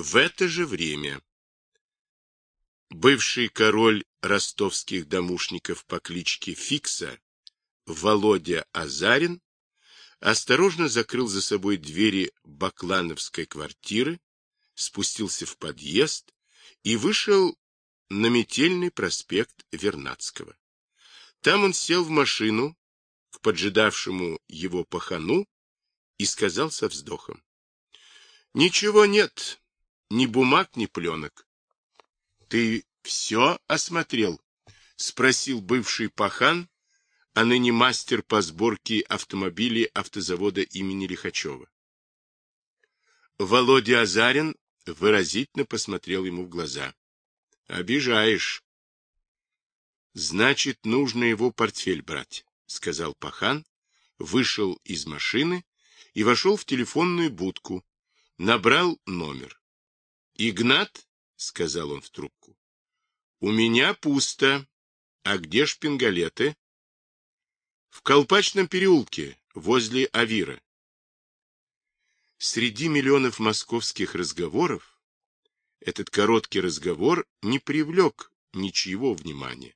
В это же время бывший король ростовских домушников по кличке Фикса Володя Азарин осторожно закрыл за собой двери баклановской квартиры, спустился в подъезд и вышел на метельный проспект Вернадского. Там он сел в машину к поджидавшему его пахану и сказал со вздохом. — Ничего нет, ни бумаг, ни пленок. — Ты все осмотрел? — спросил бывший пахан, а ныне мастер по сборке автомобилей автозавода имени Лихачева. Володя Азарин выразительно посмотрел ему в глаза. — Обижаешь. — Значит, нужно его портфель брать, — сказал пахан, вышел из машины и вошел в телефонную будку, набрал номер. — Игнат, — сказал он в трубку, — у меня пусто. А где шпингалеты? — В Колпачном переулке, возле Авира. Среди миллионов московских разговоров этот короткий разговор не привлек ничьего внимания.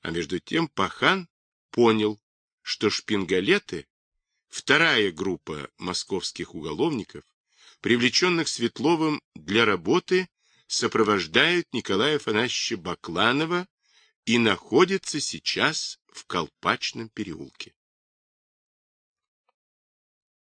А между тем Пахан понял, что шпингалеты — вторая группа московских уголовников, привлеченных Светловым для работы, сопровождают Николая Афанасьевича Бакланова и находятся сейчас в Колпачном переулке.